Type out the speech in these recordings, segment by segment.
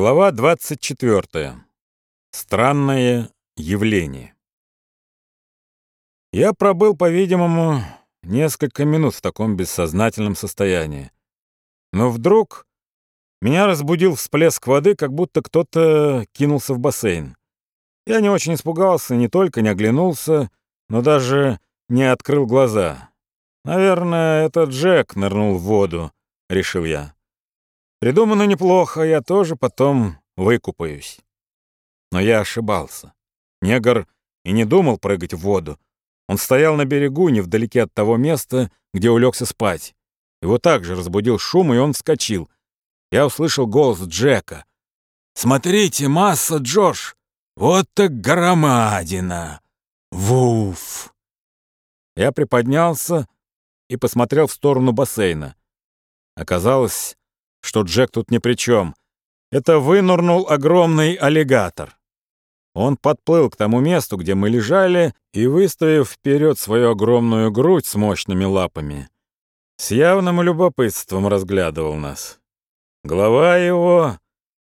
Глава 24. Странное явление. Я пробыл, по-видимому, несколько минут в таком бессознательном состоянии. Но вдруг меня разбудил всплеск воды, как будто кто-то кинулся в бассейн. Я не очень испугался, не только не оглянулся, но даже не открыл глаза. «Наверное, это Джек нырнул в воду», — решил я. Придумано неплохо, я тоже потом выкупаюсь. Но я ошибался. Негр и не думал прыгать в воду. Он стоял на берегу, невдалеке от того места, где улегся спать. Его также разбудил шум, и он вскочил. Я услышал голос Джека. «Смотрите, масса, Джош! Вот так громадина! Вуф!» Я приподнялся и посмотрел в сторону бассейна. Оказалось, что Джек тут ни при чем. Это вынурнул огромный аллигатор. Он подплыл к тому месту, где мы лежали, и, выставив вперед свою огромную грудь с мощными лапами, с явным любопытством разглядывал нас. Голова его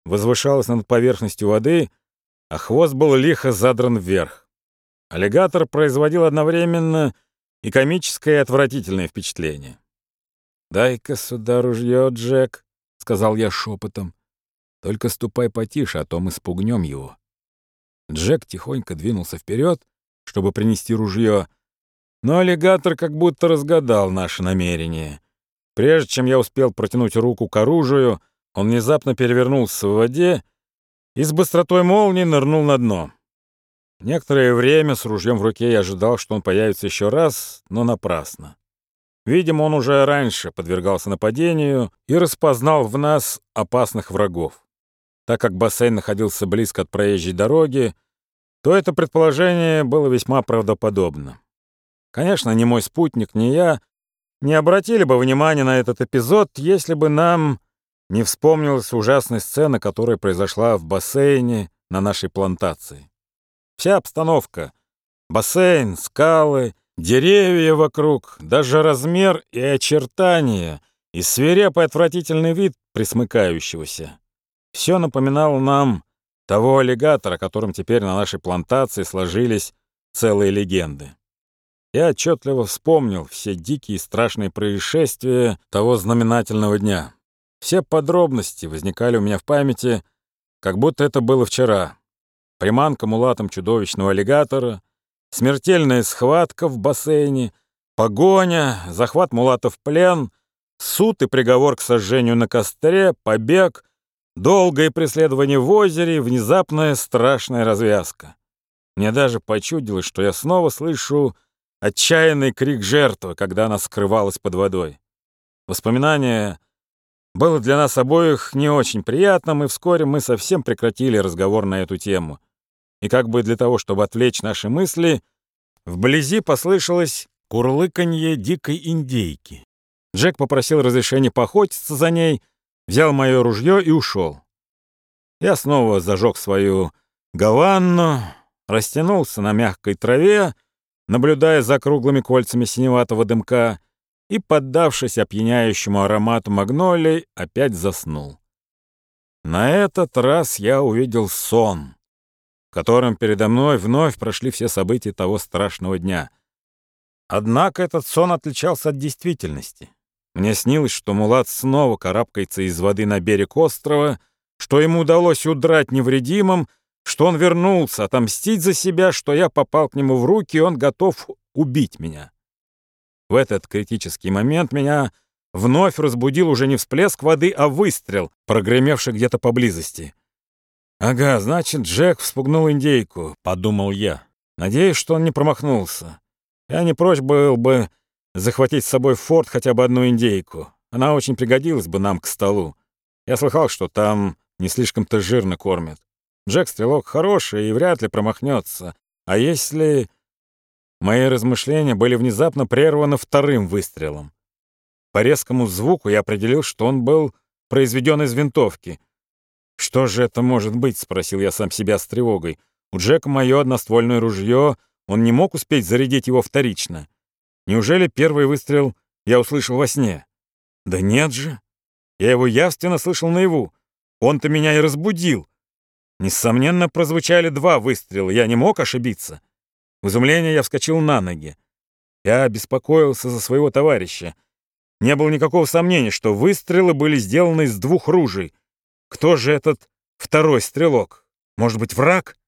возвышалась над поверхностью воды, а хвост был лихо задран вверх. Аллигатор производил одновременно и комическое, и отвратительное впечатление. «Дай-ка сюда ружье, Джек», — сказал я шепотом. «Только ступай потише, а то мы спугнем его». Джек тихонько двинулся вперед, чтобы принести ружье, но аллигатор как будто разгадал наше намерение. Прежде чем я успел протянуть руку к оружию, он внезапно перевернулся в воде и с быстротой молнии нырнул на дно. Некоторое время с ружьем в руке я ожидал, что он появится еще раз, но напрасно. Видимо, он уже раньше подвергался нападению и распознал в нас опасных врагов. Так как бассейн находился близко от проезжей дороги, то это предположение было весьма правдоподобно. Конечно, ни мой спутник, ни я не обратили бы внимания на этот эпизод, если бы нам не вспомнилась ужасная сцена, которая произошла в бассейне на нашей плантации. Вся обстановка — бассейн, скалы Деревья вокруг, даже размер и очертания, и свирепый отвратительный вид присмыкающегося. Все напоминало нам того аллигатора, о котором теперь на нашей плантации сложились целые легенды. Я отчетливо вспомнил все дикие и страшные происшествия того знаменательного дня. Все подробности возникали у меня в памяти, как будто это было вчера. Приманка мулатом чудовищного аллигатора — смертельная схватка в бассейне, погоня, захват Мулата в плен, суд и приговор к сожжению на костре, побег, долгое преследование в озере и внезапная страшная развязка. Мне даже почудилось, что я снова слышу отчаянный крик жертвы, когда она скрывалась под водой. Воспоминание было для нас обоих не очень приятным, и вскоре мы совсем прекратили разговор на эту тему — и как бы для того, чтобы отвлечь наши мысли, вблизи послышалось курлыканье дикой индейки. Джек попросил разрешения поохотиться за ней, взял мое ружье и ушел. Я снова зажег свою гаванну, растянулся на мягкой траве, наблюдая за круглыми кольцами синеватого дымка, и, поддавшись опьяняющему аромату магнолий, опять заснул. На этот раз я увидел сон в котором передо мной вновь прошли все события того страшного дня. Однако этот сон отличался от действительности. Мне снилось, что Мулат снова карабкается из воды на берег острова, что ему удалось удрать невредимым, что он вернулся отомстить за себя, что я попал к нему в руки, и он готов убить меня. В этот критический момент меня вновь разбудил уже не всплеск воды, а выстрел, прогремевший где-то поблизости. «Ага, значит, Джек вспугнул индейку», — подумал я. Надеюсь, что он не промахнулся. Я не прочь был бы захватить с собой в форт хотя бы одну индейку. Она очень пригодилась бы нам к столу. Я слыхал, что там не слишком-то жирно кормят. Джек стрелок хороший и вряд ли промахнется. А если... Мои размышления были внезапно прерваны вторым выстрелом. По резкому звуку я определил, что он был произведен из винтовки — «Что же это может быть?» — спросил я сам себя с тревогой. «У Джека мое одноствольное ружье, он не мог успеть зарядить его вторично. Неужели первый выстрел я услышал во сне? Да нет же. Я его явственно слышал наяву. Он-то меня и разбудил. Несомненно, прозвучали два выстрела, я не мог ошибиться. В изумлении я вскочил на ноги. Я беспокоился за своего товарища. Не было никакого сомнения, что выстрелы были сделаны из двух ружей. Кто же этот второй стрелок? Может быть, враг?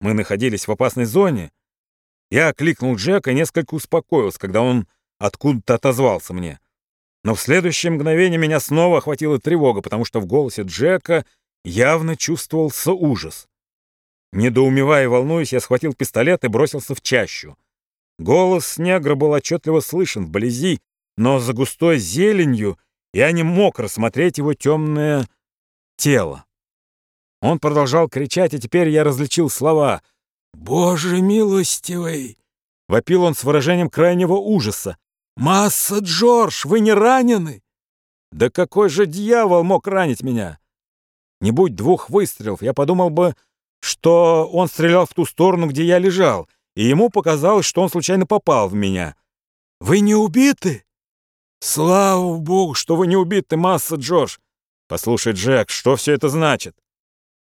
Мы находились в опасной зоне. Я окликнул Джека и несколько успокоился, когда он откуда-то отозвался мне. Но в следующее мгновение меня снова охватила тревога, потому что в голосе Джека явно чувствовался ужас. Недоумевая и волнуясь, я схватил пистолет и бросился в чащу. Голос негра был отчетливо слышен вблизи, но за густой зеленью я не мог рассмотреть его темное тело. Он продолжал кричать, и теперь я различил слова «Боже милостивый!» Вопил он с выражением крайнего ужаса. «Масса, Джордж, вы не ранены?» «Да какой же дьявол мог ранить меня?» Не будь двух выстрелов, я подумал бы, что он стрелял в ту сторону, где я лежал, и ему показалось, что он случайно попал в меня. «Вы не убиты?» «Слава богу, что вы не убиты, масса, Джордж!» «Послушай, Джек, что все это значит?»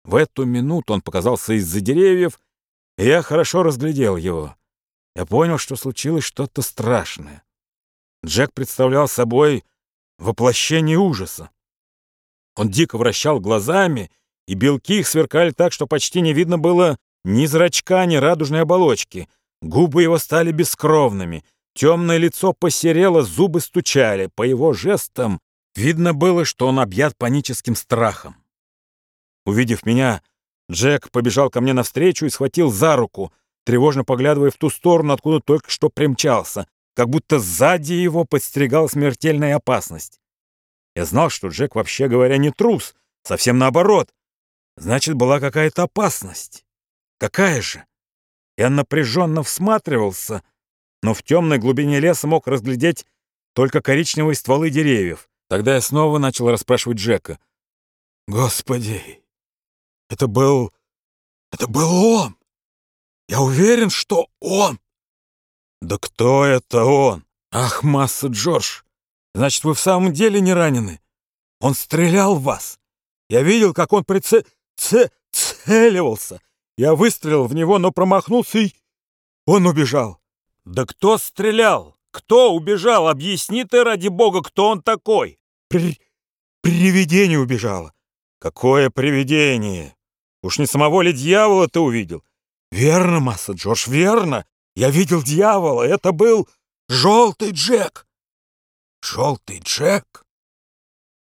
В эту минуту он показался из-за деревьев, и я хорошо разглядел его. Я понял, что случилось что-то страшное. Джек представлял собой воплощение ужаса. Он дико вращал глазами, и белки их сверкали так, что почти не видно было ни зрачка, ни радужной оболочки. Губы его стали бескровными, темное лицо посерело, зубы стучали. По его жестам видно было, что он объят паническим страхом. Увидев меня, Джек побежал ко мне навстречу и схватил за руку, тревожно поглядывая в ту сторону, откуда только что примчался, как будто сзади его подстерегала смертельная опасность. Я знал, что Джек, вообще говоря, не трус, совсем наоборот. Значит, была какая-то опасность. Какая же? Я напряженно всматривался, но в темной глубине леса мог разглядеть только коричневые стволы деревьев. Тогда я снова начал расспрашивать Джека. «Господи, это был... это был он! Я уверен, что он!» «Да кто это он? Ах, масса Джордж! Значит, вы в самом деле не ранены? Он стрелял в вас. Я видел, как он прице... Ц... целивался. Я выстрелил в него, но промахнулся, и он убежал. Да кто стрелял? Кто убежал? Объясни ты, ради бога, кто он такой? При... Привидение убежало. Какое привидение? Уж не самого ли дьявола ты увидел? Верно, масса Джордж, верно. Я видел дьявола. Это был желтый Джек. Желтый Джек?